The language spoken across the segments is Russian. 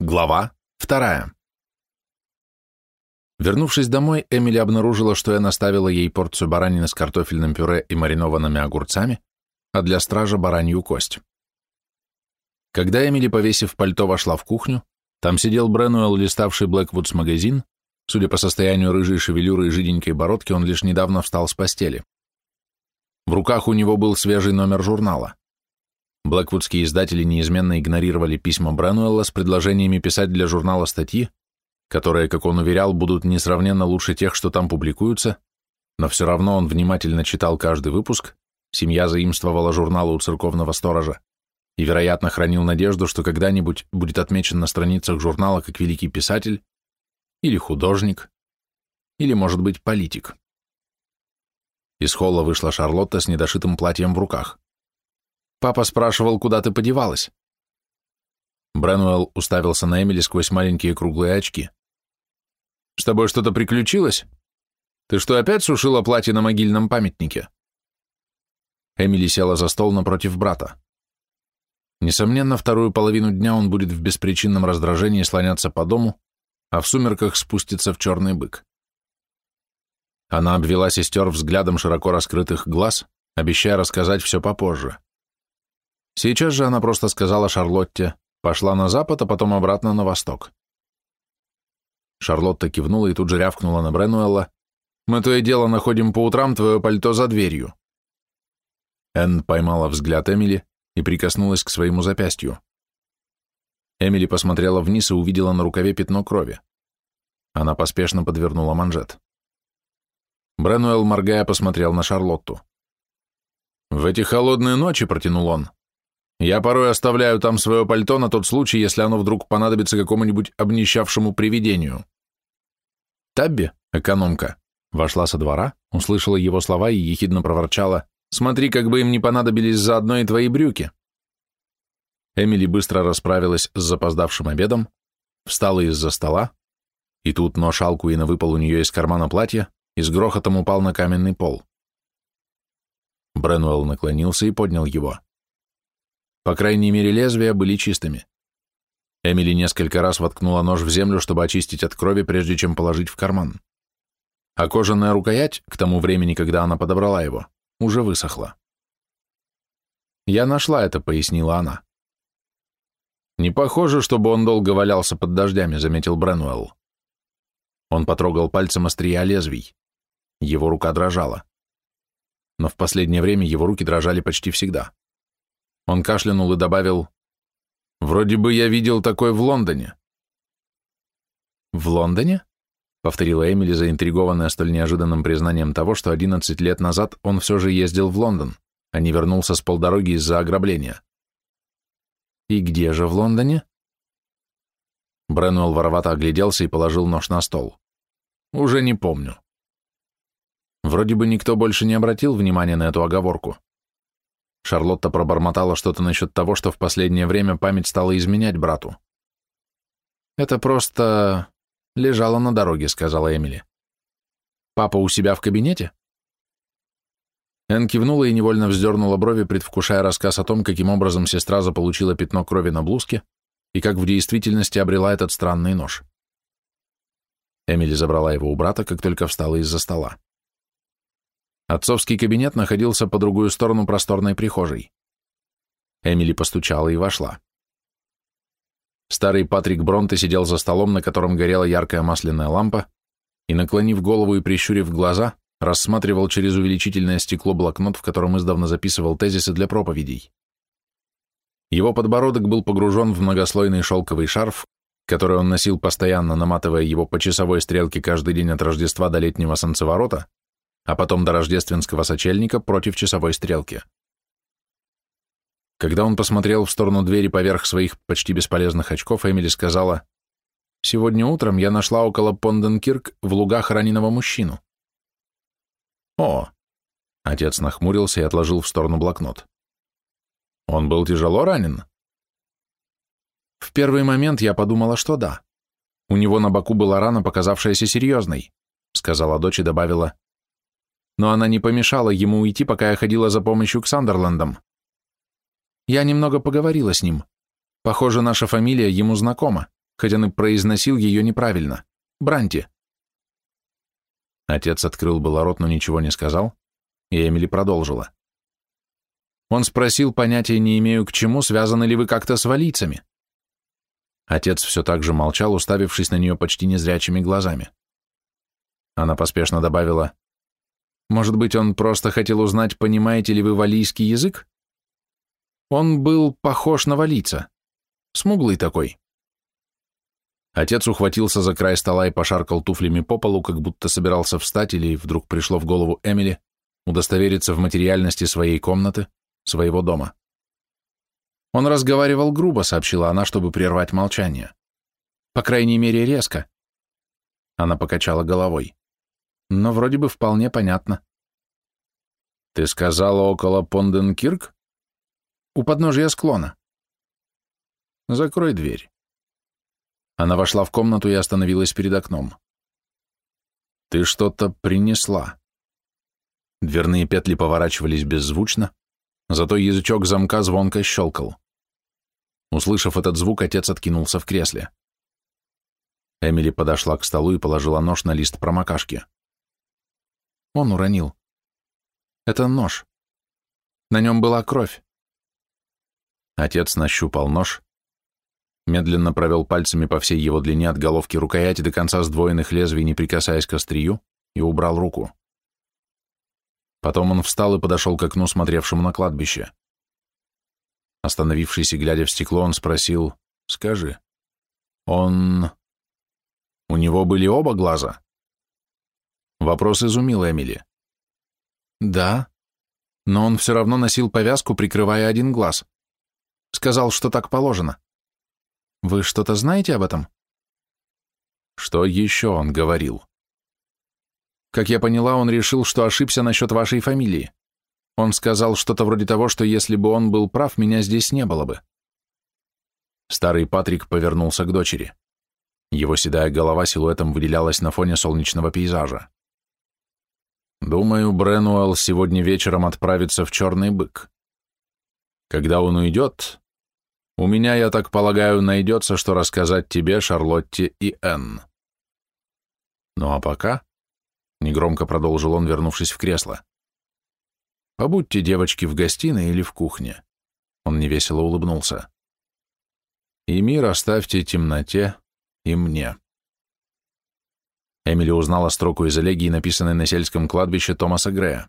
Глава вторая. Вернувшись домой, Эмили обнаружила, что я наставила ей порцию баранины с картофельным пюре и маринованными огурцами, а для стража баранью кость. Когда Эмили, повесив пальто, вошла в кухню, там сидел Бренуэлл, листавший Блэквудс магазин, судя по состоянию рыжей шевелюры и жиденькой бородки, он лишь недавно встал с постели. В руках у него был свежий номер журнала. Блэквудские издатели неизменно игнорировали письма Бренуэлла с предложениями писать для журнала статьи, которые, как он уверял, будут несравненно лучше тех, что там публикуются, но все равно он внимательно читал каждый выпуск, семья заимствовала журналы у церковного сторожа и, вероятно, хранил надежду, что когда-нибудь будет отмечен на страницах журнала как великий писатель или художник, или, может быть, политик. Из холла вышла Шарлотта с недошитым платьем в руках. Папа спрашивал, куда ты подевалась. Бренуэлл уставился на Эмили сквозь маленькие круглые очки. «С тобой что-то приключилось? Ты что, опять сушила платье на могильном памятнике?» Эмили села за стол напротив брата. Несомненно, вторую половину дня он будет в беспричинном раздражении слоняться по дому, а в сумерках спустится в черный бык. Она обвела сестер взглядом широко раскрытых глаз, обещая рассказать все попозже. Сейчас же она просто сказала Шарлотте, пошла на запад, а потом обратно на восток. Шарлотта кивнула и тут же рявкнула на Бренуэлла. «Мы то и дело находим по утрам твое пальто за дверью». Энн поймала взгляд Эмили и прикоснулась к своему запястью. Эмили посмотрела вниз и увидела на рукаве пятно крови. Она поспешно подвернула манжет. Бренуэлл, моргая, посмотрел на Шарлотту. «В эти холодные ночи», — протянул он, я порой оставляю там свое пальто на тот случай, если оно вдруг понадобится какому-нибудь обнищавшему привидению. Табби, экономка, вошла со двора, услышала его слова и ехидно проворчала, «Смотри, как бы им не понадобились заодно и твои брюки». Эмили быстро расправилась с запоздавшим обедом, встала из-за стола, и тут нож Алкуина выпал у нее из кармана платья и с грохотом упал на каменный пол. Бренуэлл наклонился и поднял его. По крайней мере, лезвия были чистыми. Эмили несколько раз воткнула нож в землю, чтобы очистить от крови, прежде чем положить в карман. А кожаная рукоять, к тому времени, когда она подобрала его, уже высохла. «Я нашла это», — пояснила она. «Не похоже, чтобы он долго валялся под дождями», — заметил Бренуэлл. Он потрогал пальцем острия лезвий. Его рука дрожала. Но в последнее время его руки дрожали почти всегда. Он кашлянул и добавил, «Вроде бы я видел такой в Лондоне». «В Лондоне?» — повторила Эмили, заинтригованная столь неожиданным признанием того, что 11 лет назад он все же ездил в Лондон, а не вернулся с полдороги из-за ограбления. «И где же в Лондоне?» Бренуэлл воровато огляделся и положил нож на стол. «Уже не помню». Вроде бы никто больше не обратил внимания на эту оговорку. Шарлотта пробормотала что-то насчет того, что в последнее время память стала изменять брату. «Это просто лежало на дороге», — сказала Эмили. «Папа у себя в кабинете?» Эн кивнула и невольно вздернула брови, предвкушая рассказ о том, каким образом сестра заполучила пятно крови на блузке и как в действительности обрела этот странный нож. Эмили забрала его у брата, как только встала из-за стола. Отцовский кабинет находился по другую сторону просторной прихожей. Эмили постучала и вошла. Старый Патрик Бронте сидел за столом, на котором горела яркая масляная лампа, и, наклонив голову и прищурив глаза, рассматривал через увеличительное стекло блокнот, в котором издавна записывал тезисы для проповедей. Его подбородок был погружен в многослойный шелковый шарф, который он носил постоянно, наматывая его по часовой стрелке каждый день от Рождества до летнего солнцеворота, а потом до рождественского сочельника против часовой стрелки. Когда он посмотрел в сторону двери поверх своих почти бесполезных очков, Эмили сказала, «Сегодня утром я нашла около Понденкирк в лугах раненого мужчину». «О!» — отец нахмурился и отложил в сторону блокнот. «Он был тяжело ранен?» В первый момент я подумала, что да. У него на боку была рана, показавшаяся серьезной, сказала дочь и добавила, но она не помешала ему уйти, пока я ходила за помощью к Сандерландам. Я немного поговорила с ним. Похоже, наша фамилия ему знакома, хотя он и произносил ее неправильно. Бранти. Отец открыл было рот, но ничего не сказал, и Эмили продолжила. Он спросил, понятия не имею к чему, связаны ли вы как-то с валийцами. Отец все так же молчал, уставившись на нее почти незрячими глазами. Она поспешно добавила, «Может быть, он просто хотел узнать, понимаете ли вы валийский язык? Он был похож на валийца. Смуглый такой». Отец ухватился за край стола и пошаркал туфлями по полу, как будто собирался встать, или вдруг пришло в голову Эмили удостовериться в материальности своей комнаты, своего дома. Он разговаривал грубо, сообщила она, чтобы прервать молчание. По крайней мере, резко. Она покачала головой. Но вроде бы вполне понятно. Ты сказала около Понденкирк? У подножия склона. Закрой дверь. Она вошла в комнату и остановилась перед окном. Ты что-то принесла. Дверные петли поворачивались беззвучно, зато язычок замка звонко щелкал. Услышав этот звук, отец откинулся в кресле. Эмили подошла к столу и положила нож на лист промокашки. Он уронил. Это нож. На нем была кровь. Отец нащупал нож, медленно провел пальцами по всей его длине от головки рукояти до конца сдвоенных лезвий, не прикасаясь к острию, и убрал руку. Потом он встал и подошел к окну, смотревшему на кладбище. Остановившись и глядя в стекло, он спросил, «Скажи, он... У него были оба глаза?» Вопрос изумил Эмили. «Да, но он все равно носил повязку, прикрывая один глаз. Сказал, что так положено. Вы что-то знаете об этом?» «Что еще он говорил?» Как я поняла, он решил, что ошибся насчет вашей фамилии. Он сказал что-то вроде того, что если бы он был прав, меня здесь не было бы. Старый Патрик повернулся к дочери. Его седая голова силуэтом выделялась на фоне солнечного пейзажа. Думаю, Бренуэлл сегодня вечером отправится в Черный бык. Когда он уйдет, у меня, я так полагаю, найдется, что рассказать тебе, Шарлотте и Энн. Ну а пока негромко продолжил он, вернувшись в кресло. Побудьте, девочки, в гостиной или в кухне. Он невесело улыбнулся. И мир оставьте темноте и мне. Эмили узнала строку из элегии, написанной на сельском кладбище Томаса Грея.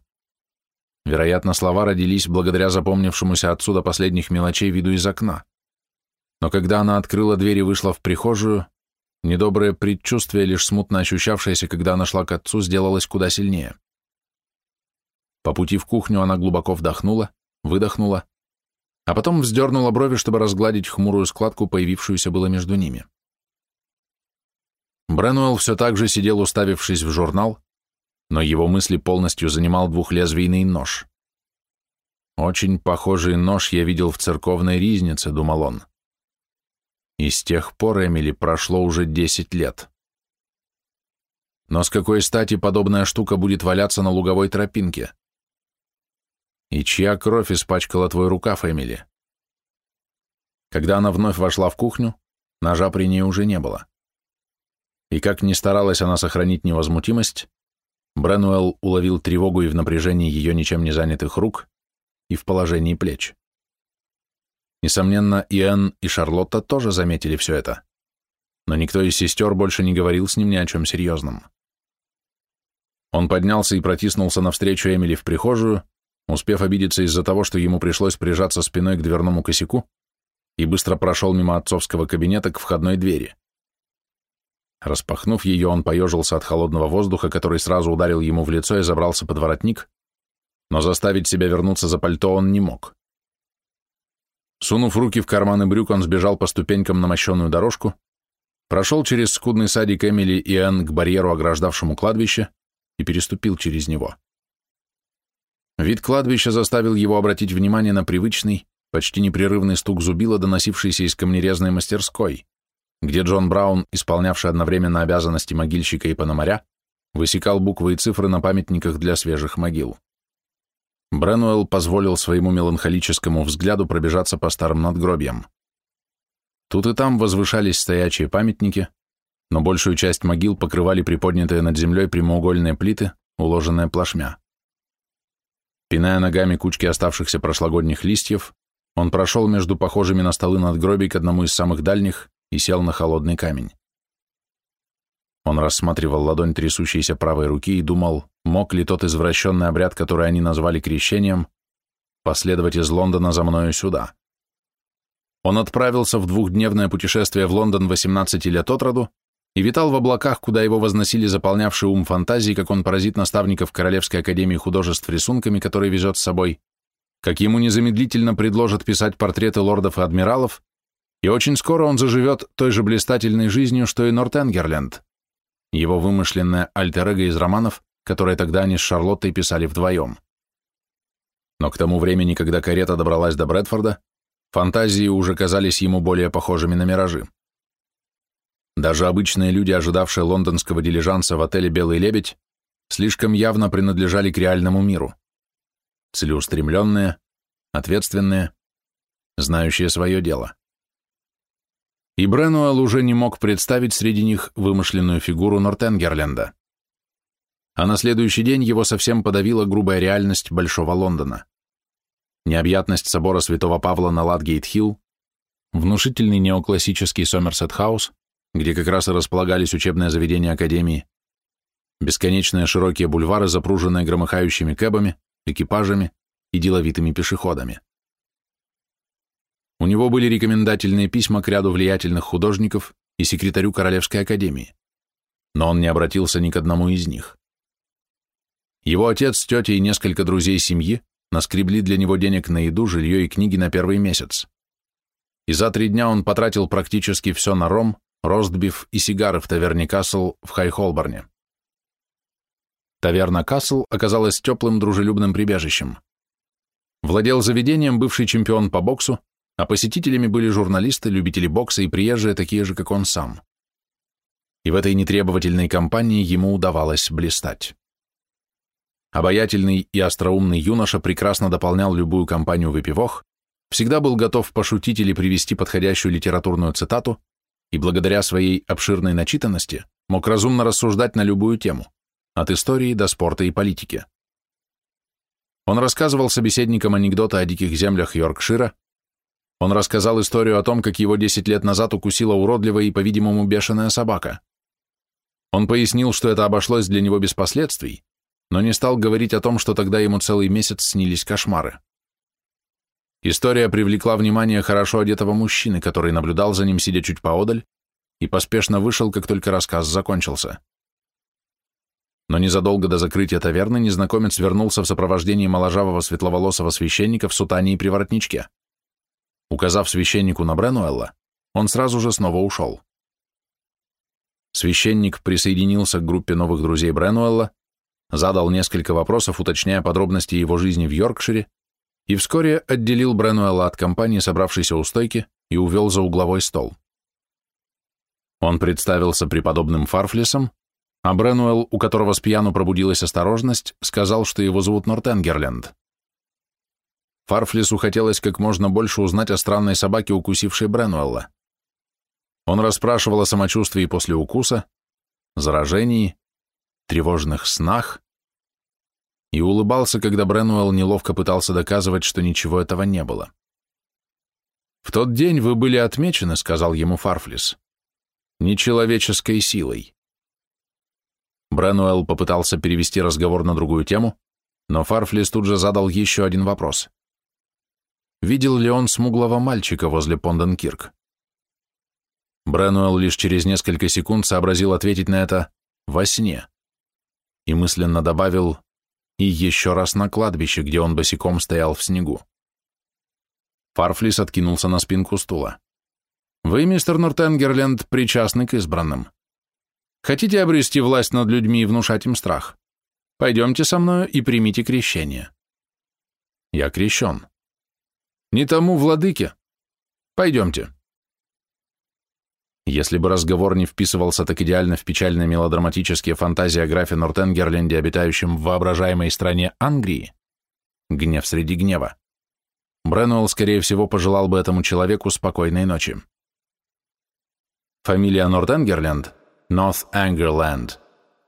Вероятно, слова родились благодаря запомнившемуся отсюда последних мелочей виду из окна. Но когда она открыла дверь и вышла в прихожую, Недоброе предчувствие, лишь смутно ощущавшееся, когда она шла к отцу, сделалось куда сильнее. По пути в кухню она глубоко вдохнула, выдохнула, а потом вздернула брови, чтобы разгладить хмурую складку, появившуюся было между ними. Бренуэлл все так же сидел, уставившись в журнал, но его мысли полностью занимал двухлезвийный нож. «Очень похожий нож я видел в церковной ризнице», — думал он. И с тех пор, Эмили, прошло уже десять лет. Но с какой стати подобная штука будет валяться на луговой тропинке? И чья кровь испачкала твой рукав, Эмили? Когда она вновь вошла в кухню, ножа при ней уже не было. И как ни старалась она сохранить невозмутимость, Бренуэлл уловил тревогу и в напряжении ее ничем не занятых рук, и в положении плеч. Несомненно, и Энн, и Шарлотта тоже заметили все это. Но никто из сестер больше не говорил с ним ни о чем серьезном. Он поднялся и протиснулся навстречу Эмили в прихожую, успев обидеться из-за того, что ему пришлось прижаться спиной к дверному косяку, и быстро прошел мимо отцовского кабинета к входной двери. Распахнув ее, он поежился от холодного воздуха, который сразу ударил ему в лицо и забрался под воротник, но заставить себя вернуться за пальто он не мог. Сунув руки в карманы брюк, он сбежал по ступенькам на мощенную дорожку, прошел через скудный садик Эмили и Энн к барьеру, ограждавшему кладбище, и переступил через него. Вид кладбища заставил его обратить внимание на привычный, почти непрерывный стук зубила, доносившийся из камнерезной мастерской, где Джон Браун, исполнявший одновременно обязанности могильщика и пономаря, высекал буквы и цифры на памятниках для свежих могил. Бренуэлл позволил своему меланхолическому взгляду пробежаться по старым надгробьям. Тут и там возвышались стоячие памятники, но большую часть могил покрывали приподнятые над землей прямоугольные плиты, уложенные плашмя. Пиная ногами кучки оставшихся прошлогодних листьев, он прошел между похожими на столы надгробий к одному из самых дальних и сел на холодный камень. Он рассматривал ладонь трясущейся правой руки и думал, мог ли тот извращенный обряд, который они назвали крещением, последовать из Лондона за мною сюда. Он отправился в двухдневное путешествие в Лондон 18 лет от роду и витал в облаках, куда его возносили заполнявшие ум фантазии, как он поразит наставников Королевской академии художеств рисунками, которые везет с собой, как ему незамедлительно предложат писать портреты лордов и адмиралов, и очень скоро он заживет той же блистательной жизнью, что и Нортенгерленд, его вымышленное альтер-эго из романов, которые тогда они с Шарлоттой писали вдвоем. Но к тому времени, когда карета добралась до Брэдфорда, фантазии уже казались ему более похожими на миражи. Даже обычные люди, ожидавшие лондонского дилижанса в отеле «Белый лебедь», слишком явно принадлежали к реальному миру. Целеустремленные, ответственные, знающие свое дело и Бренуэлл уже не мог представить среди них вымышленную фигуру Нортенгерленда. А на следующий день его совсем подавила грубая реальность Большого Лондона. Необъятность собора Святого Павла на Ладгейт-Хилл, внушительный неоклассический Сомерсет-хаус, где как раз и располагались учебные заведения Академии, бесконечные широкие бульвары, запруженные громыхающими кэбами, экипажами и деловитыми пешеходами. У него были рекомендательные письма к ряду влиятельных художников и секретарю Королевской академии, но он не обратился ни к одному из них. Его отец, тетя и несколько друзей семьи наскребли для него денег на еду, жилье и книги на первый месяц. И за три дня он потратил практически все на ром, ростбиф и сигары в таверне Касл в Хай-Холборне. Таверна Касл оказалась теплым дружелюбным прибежищем. Владел заведением бывший чемпион по боксу, а посетителями были журналисты, любители бокса и приезжие, такие же, как он сам. И в этой нетребовательной компании ему удавалось блистать. Обаятельный и остроумный юноша прекрасно дополнял любую компанию выпивох, всегда был готов пошутить или привести подходящую литературную цитату и благодаря своей обширной начитанности мог разумно рассуждать на любую тему, от истории до спорта и политики. Он рассказывал собеседникам анекдоты о диких землях Йоркшира, он рассказал историю о том, как его 10 лет назад укусила уродливая и, по-видимому, бешеная собака. Он пояснил, что это обошлось для него без последствий, но не стал говорить о том, что тогда ему целый месяц снились кошмары. История привлекла внимание хорошо одетого мужчины, который наблюдал за ним, сидя чуть поодаль, и поспешно вышел, как только рассказ закончился. Но незадолго до закрытия таверны незнакомец вернулся в сопровождении моложавого светловолосого священника в сутане и приворотничке. Указав священнику на Бренуэлла, он сразу же снова ушел. Священник присоединился к группе новых друзей Бренуэлла, задал несколько вопросов, уточняя подробности его жизни в Йоркшире, и вскоре отделил Бренуэлла от компании, собравшейся у стойки, и увел за угловой стол. Он представился преподобным Фарфлесом, а Бренуэлл, у которого с пьяну пробудилась осторожность, сказал, что его зовут Нортенгерленд. Фарфлису хотелось как можно больше узнать о странной собаке, укусившей Бренуэлла. Он расспрашивал о самочувствии после укуса, заражении, тревожных снах и улыбался, когда Бренуэлл неловко пытался доказывать, что ничего этого не было. «В тот день вы были отмечены», — сказал ему Фарфлис, — «нечеловеческой силой». Бренуэлл попытался перевести разговор на другую тему, но Фарфлис тут же задал еще один вопрос видел ли он смуглого мальчика возле Понденкирк. Бренуэлл лишь через несколько секунд сообразил ответить на это «во сне» и мысленно добавил «и еще раз на кладбище, где он босиком стоял в снегу». Фарфлис откинулся на спинку стула. «Вы, мистер Нортенгерленд, причастны к избранным. Хотите обрести власть над людьми и внушать им страх? Пойдемте со мною и примите крещение». «Я крещен», не тому владыке. Пойдемте. Если бы разговор не вписывался так идеально в печальные мелодраматические фантазии о графе Нортенгерленде, обитающем в воображаемой стране Англии, гнев среди гнева, Бренуэлл, скорее всего, пожелал бы этому человеку спокойной ночи. Фамилия Нортенгерленд, North Angerland,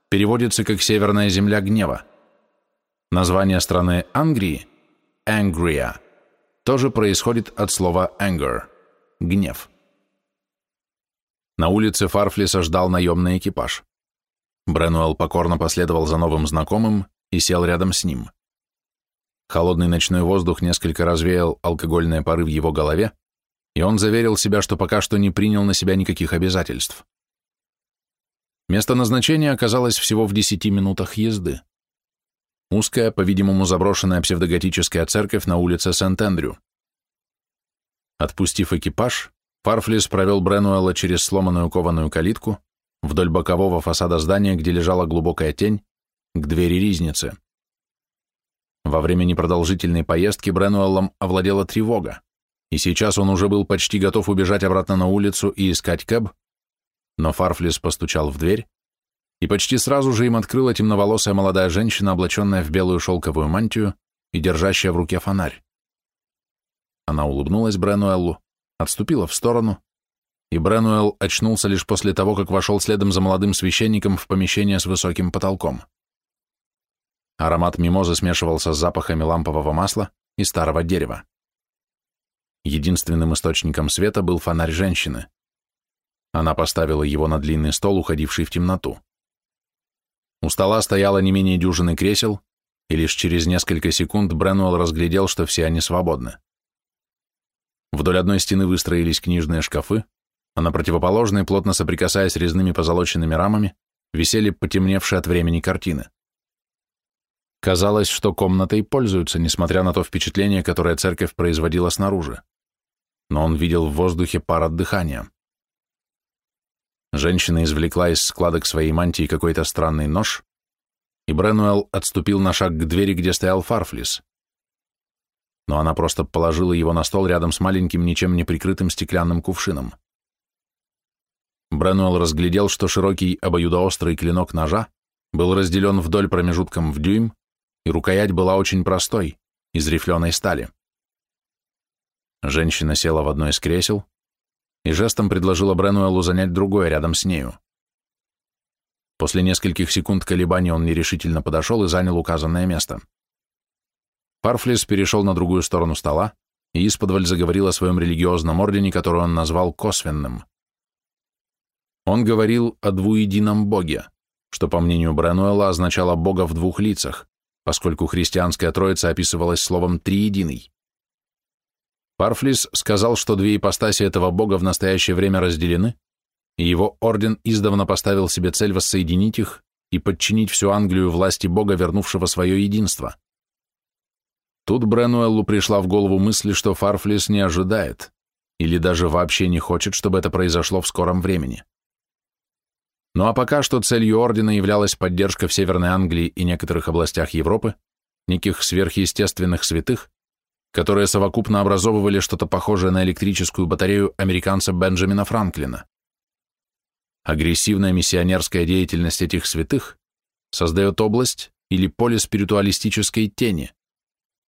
переводится как «Северная земля гнева». Название страны Ангрии, Angria, тоже происходит от слова anger – гнев. На улице Фарфлиса ждал наемный экипаж. Бренуэлл покорно последовал за новым знакомым и сел рядом с ним. Холодный ночной воздух несколько развеял алкогольные пары в его голове, и он заверил себя, что пока что не принял на себя никаких обязательств. Место назначения оказалось всего в десяти минутах езды. Узкая, по-видимому, заброшенная псевдоготическая церковь на улице Сент-Эндрю. Отпустив экипаж, Фарфлис провел Бренуэлла через сломанную кованую калитку вдоль бокового фасада здания, где лежала глубокая тень, к двери ризницы. Во время непродолжительной поездки Бренуэллом овладела тревога, и сейчас он уже был почти готов убежать обратно на улицу и искать кэб, но Фарфлис постучал в дверь, и почти сразу же им открыла темноволосая молодая женщина, облаченная в белую шелковую мантию и держащая в руке фонарь. Она улыбнулась Бренуэллу, отступила в сторону, и Бренуэлл очнулся лишь после того, как вошел следом за молодым священником в помещение с высоким потолком. Аромат мимозы смешивался с запахами лампового масла и старого дерева. Единственным источником света был фонарь женщины. Она поставила его на длинный стол, уходивший в темноту. У стола стояло не менее дюжины кресел, и лишь через несколько секунд Бренуэлл разглядел, что все они свободны. Вдоль одной стены выстроились книжные шкафы, а на противоположной, плотно соприкасаясь резными позолоченными рамами, висели потемневшие от времени картины. Казалось, что комнатой пользуются, несмотря на то впечатление, которое церковь производила снаружи. Но он видел в воздухе пар от дыхания. Женщина извлекла из складок своей мантии какой-то странный нож, и Бренуэлл отступил на шаг к двери, где стоял Фарфлис. Но она просто положила его на стол рядом с маленьким, ничем не прикрытым стеклянным кувшином. Бренуэлл разглядел, что широкий обоюдоострый клинок ножа был разделен вдоль промежутком в дюйм, и рукоять была очень простой, из рифленой стали. Женщина села в одно из кресел, и жестом предложила Бренуэлу занять другое рядом с нею. После нескольких секунд колебаний он нерешительно подошел и занял указанное место. Парфлис перешел на другую сторону стола и исподволь заговорил о своем религиозном ордене, который он назвал косвенным. Он говорил о двуедином Боге, что, по мнению Бренуэла, означало Бога в двух лицах, поскольку христианская троица описывалась словом «триединый». Парфлис сказал, что две ипостаси этого бога в настоящее время разделены, и его орден издавна поставил себе цель воссоединить их и подчинить всю Англию власти бога, вернувшего свое единство. Тут Бренуэллу пришла в голову мысль, что Фарфлис не ожидает, или даже вообще не хочет, чтобы это произошло в скором времени. Ну а пока что целью ордена являлась поддержка в Северной Англии и некоторых областях Европы, неких сверхъестественных святых, которые совокупно образовывали что-то похожее на электрическую батарею американца Бенджамина Франклина. Агрессивная миссионерская деятельность этих святых создает область или поле спиритуалистической тени,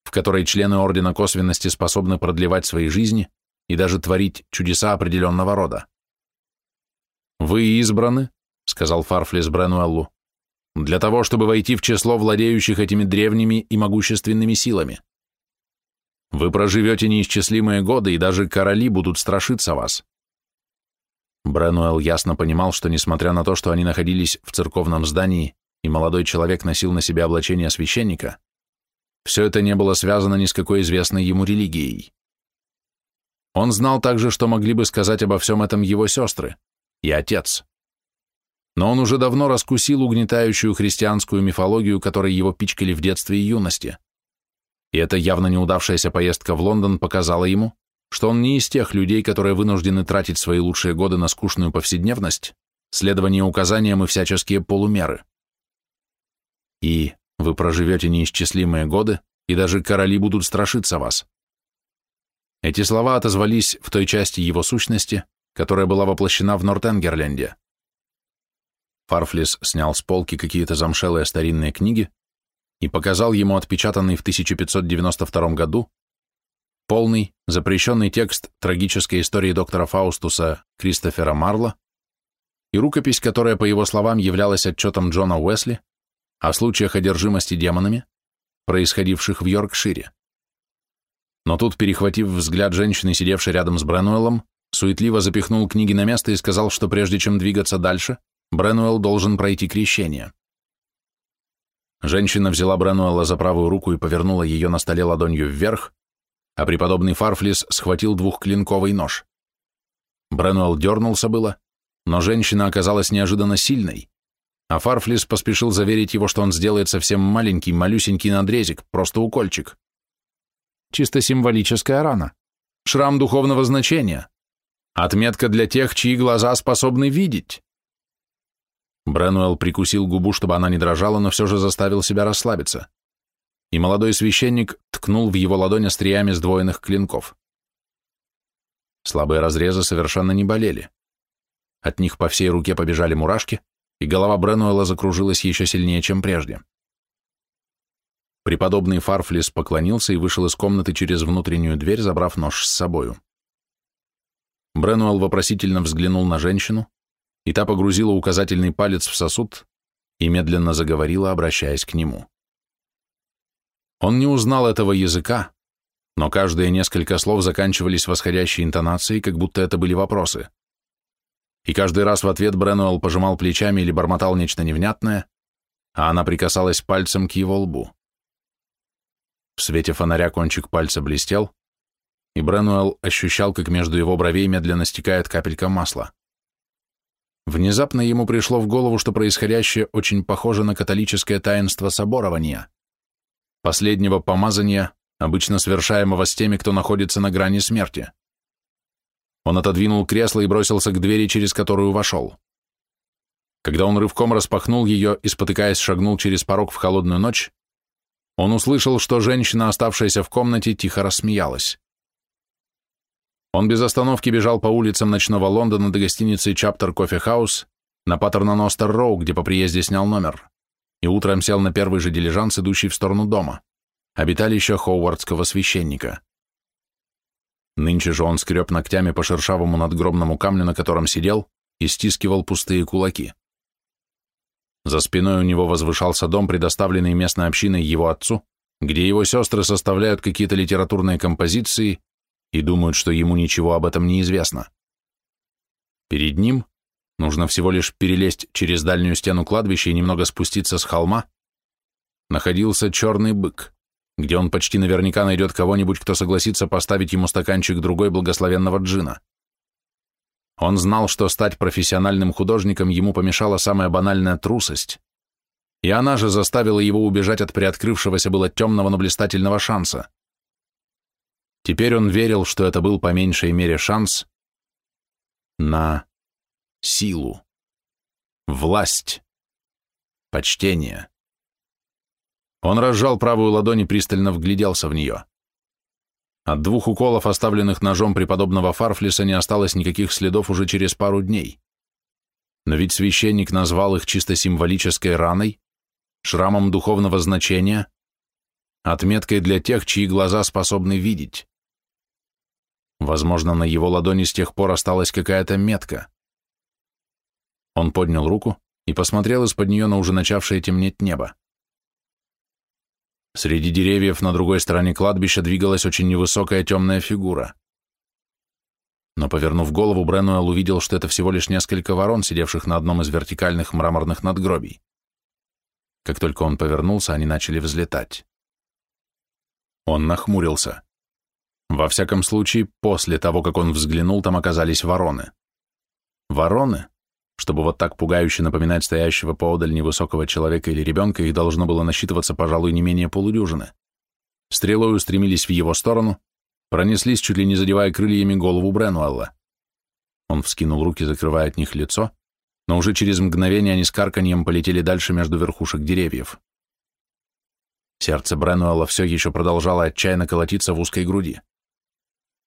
в которой члены Ордена Косвенности способны продлевать свои жизни и даже творить чудеса определенного рода. «Вы избраны», — сказал Фарфлис Бренуэллу, «для того, чтобы войти в число владеющих этими древними и могущественными силами. Вы проживете неисчислимые годы, и даже короли будут страшиться вас. Бренуэлл ясно понимал, что несмотря на то, что они находились в церковном здании, и молодой человек носил на себе облачение священника, все это не было связано ни с какой известной ему религией. Он знал также, что могли бы сказать обо всем этом его сестры и отец. Но он уже давно раскусил угнетающую христианскую мифологию, которой его пичкали в детстве и юности и эта явно неудавшаяся поездка в Лондон показала ему, что он не из тех людей, которые вынуждены тратить свои лучшие годы на скучную повседневность, следование указаниям и всяческие полумеры. И вы проживете неисчислимые годы, и даже короли будут страшиться вас. Эти слова отозвались в той части его сущности, которая была воплощена в Нортенгерленде. Фарфлис снял с полки какие-то замшелые старинные книги, и показал ему отпечатанный в 1592 году полный, запрещенный текст трагической истории доктора Фаустуса Кристофера Марла и рукопись, которая, по его словам, являлась отчетом Джона Уэсли о случаях одержимости демонами, происходивших в Йоркшире. Но тут, перехватив взгляд женщины, сидевшей рядом с Бренуэлом, суетливо запихнул книги на место и сказал, что прежде чем двигаться дальше, Бренуэлл должен пройти крещение. Женщина взяла Бренуэлла за правую руку и повернула ее на столе ладонью вверх, а преподобный Фарфлис схватил двухклинковый нож. Бренуэлл дернулся было, но женщина оказалась неожиданно сильной, а Фарфлис поспешил заверить его, что он сделает совсем маленький, малюсенький надрезик, просто укольчик. Чисто символическая рана. Шрам духовного значения. Отметка для тех, чьи глаза способны видеть. Бренуэлл прикусил губу, чтобы она не дрожала, но все же заставил себя расслабиться. И молодой священник ткнул в его ладонь остриями сдвоенных клинков. Слабые разрезы совершенно не болели. От них по всей руке побежали мурашки, и голова Бренуэла закружилась еще сильнее, чем прежде. Преподобный Фарфлис поклонился и вышел из комнаты через внутреннюю дверь, забрав нож с собою. Бренуэлл вопросительно взглянул на женщину, и та погрузила указательный палец в сосуд и медленно заговорила, обращаясь к нему. Он не узнал этого языка, но каждые несколько слов заканчивались восходящей интонацией, как будто это были вопросы. И каждый раз в ответ Бренуэлл пожимал плечами или бормотал нечто невнятное, а она прикасалась пальцем к его лбу. В свете фонаря кончик пальца блестел, и Бренуэлл ощущал, как между его бровей медленно стекает капелька масла. Внезапно ему пришло в голову, что происходящее очень похоже на католическое таинство соборования, последнего помазания, обычно совершаемого с теми, кто находится на грани смерти. Он отодвинул кресло и бросился к двери, через которую вошел. Когда он рывком распахнул ее и, спотыкаясь, шагнул через порог в холодную ночь, он услышал, что женщина, оставшаяся в комнате, тихо рассмеялась. Он без остановки бежал по улицам ночного Лондона до гостиницы Чаптер Кофе Хаус на Паттерноностер Роу, где по приезде снял номер, и утром сел на первый же дилижанс, идущий в сторону дома, обиталища Ховардского священника. Нынче же он скреб ногтями по шершавому надгробному камню, на котором сидел, и стискивал пустые кулаки. За спиной у него возвышался дом, предоставленный местной общиной его отцу, где его сестры составляют какие-то литературные композиции и думают, что ему ничего об этом не известно. Перед ним нужно всего лишь перелезть через дальнюю стену кладбища и немного спуститься с холма, находился черный бык, где он почти наверняка найдет кого-нибудь, кто согласится поставить ему стаканчик другой благословенного джина. Он знал, что стать профессиональным художником ему помешала самая банальная трусость, и она же заставила его убежать от приоткрывшегося было темного, но блистательного шанса. Теперь он верил, что это был по меньшей мере шанс на силу, власть, почтение. Он разжал правую ладонь и пристально вгляделся в нее. От двух уколов, оставленных ножом преподобного Фарфлиса, не осталось никаких следов уже через пару дней. Но ведь священник назвал их чисто символической раной, шрамом духовного значения, отметкой для тех, чьи глаза способны видеть. Возможно, на его ладони с тех пор осталась какая-то метка. Он поднял руку и посмотрел из-под нее на уже начавшее темнеть небо. Среди деревьев на другой стороне кладбища двигалась очень невысокая темная фигура. Но, повернув голову, Бренуэлл увидел, что это всего лишь несколько ворон, сидевших на одном из вертикальных мраморных надгробий. Как только он повернулся, они начали взлетать. Он нахмурился. Во всяком случае, после того, как он взглянул, там оказались вороны. Вороны, чтобы вот так пугающе напоминать стоящего поодаль невысокого человека или ребенка, их должно было насчитываться, пожалуй, не менее полудюжины. Стрелой устремились в его сторону, пронеслись, чуть ли не задевая крыльями голову Бренуэлла. Он вскинул руки, закрывая от них лицо, но уже через мгновение они с карканьем полетели дальше между верхушек деревьев. Сердце Бренуэлла все еще продолжало отчаянно колотиться в узкой груди.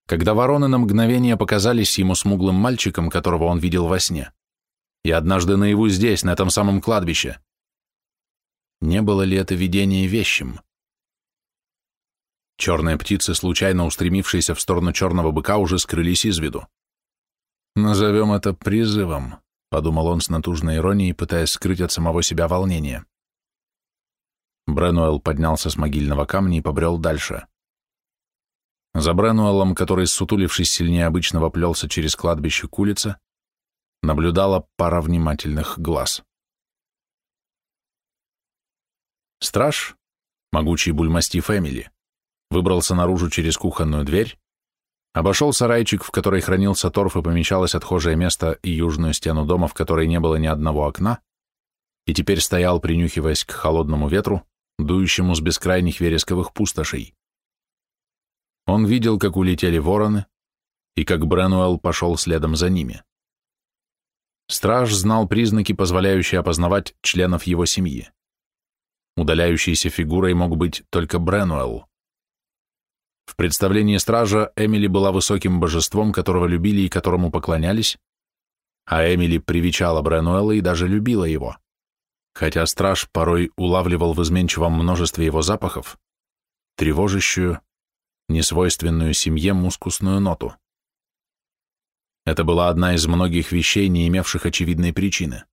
Когда вороны на мгновение показались ему смуглым мальчиком, которого он видел во сне, и однажды наяву здесь, на этом самом кладбище. Не было ли это видение вещим? Черные птицы, случайно устремившиеся в сторону черного быка, уже скрылись из виду. Назовем это призывом, — подумал он с натужной иронией, пытаясь скрыть от самого себя волнение. Бренуэлл поднялся с могильного камня и побрел дальше. За Бренуэллом, который, сутулившись сильнее обычного, плелся через кладбище к улице, наблюдала пара внимательных глаз. Страж, могучий бульмастив Эмили, выбрался наружу через кухонную дверь, обошел сарайчик, в которой хранился торф и помещалось отхожее место и южную стену дома, в которой не было ни одного окна, и теперь стоял, принюхиваясь к холодному ветру, дующему с бескрайних вересковых пустошей. Он видел, как улетели вороны, и как Бренуэлл пошел следом за ними. Страж знал признаки, позволяющие опознавать членов его семьи. Удаляющейся фигурой мог быть только Бренуэлл. В представлении стража Эмили была высоким божеством, которого любили и которому поклонялись, а Эмили привечала Бренуэлла и даже любила его. Хотя страж порой улавливал в изменчивом множестве его запахов тревожащую, несвойственную семье мускусную ноту. Это была одна из многих вещей, не имевших очевидной причины.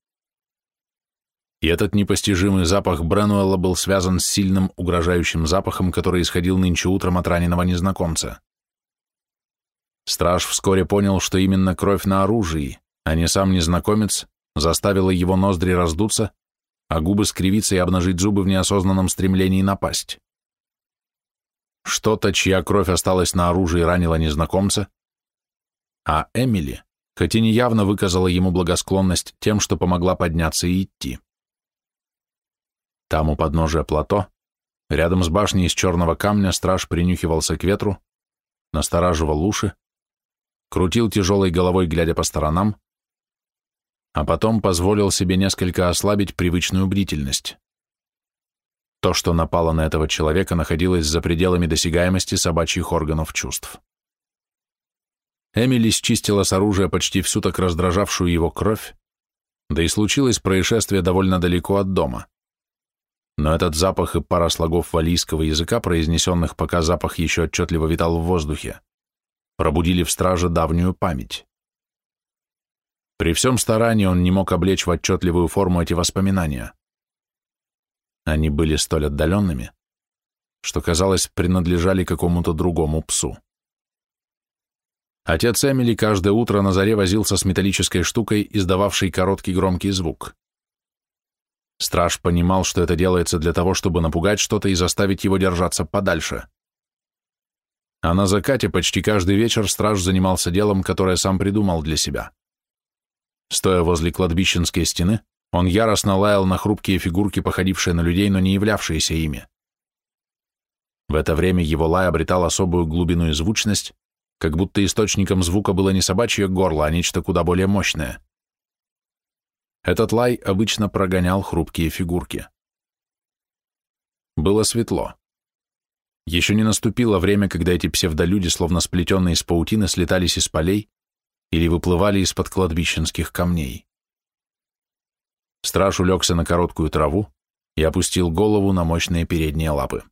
И этот непостижимый запах Бренуэлла был связан с сильным угрожающим запахом, который исходил нынче утром от раненого незнакомца. Страж вскоре понял, что именно кровь на оружии, а не сам незнакомец, заставила его ноздри раздуться, а губы скривиться и обнажить зубы в неосознанном стремлении напасть. Что-то, чья кровь осталась на оружии, ранило незнакомца, а Эмили, хоть и неявно выказала ему благосклонность тем, что помогла подняться и идти. Там у подножия плато, рядом с башней из черного камня, страж принюхивался к ветру, настораживал уши, крутил тяжелой головой, глядя по сторонам, а потом позволил себе несколько ослабить привычную бдительность. То, что напало на этого человека, находилось за пределами досягаемости собачьих органов чувств. Эмили счистила с оружия почти всю так раздражавшую его кровь, да и случилось происшествие довольно далеко от дома. Но этот запах и пара слогов валийского языка, произнесенных, пока запах еще отчетливо витал в воздухе, пробудили в страже давнюю память. При всем старании он не мог облечь в отчетливую форму эти воспоминания. Они были столь отдаленными, что, казалось, принадлежали какому-то другому псу. Отец Эмили каждое утро на заре возился с металлической штукой, издававшей короткий громкий звук. Страж понимал, что это делается для того, чтобы напугать что-то и заставить его держаться подальше. А на закате почти каждый вечер страж занимался делом, которое сам придумал для себя. Стоя возле кладбищенской стены, он яростно лаял на хрупкие фигурки, походившие на людей, но не являвшиеся ими. В это время его лай обретал особую глубину и звучность, как будто источником звука было не собачье горло, а нечто куда более мощное. Этот лай обычно прогонял хрупкие фигурки. Было светло. Еще не наступило время, когда эти псевдолюди, словно сплетенные из паутины, слетались из полей или выплывали из-под кладбищенских камней. Страж улегся на короткую траву и опустил голову на мощные передние лапы.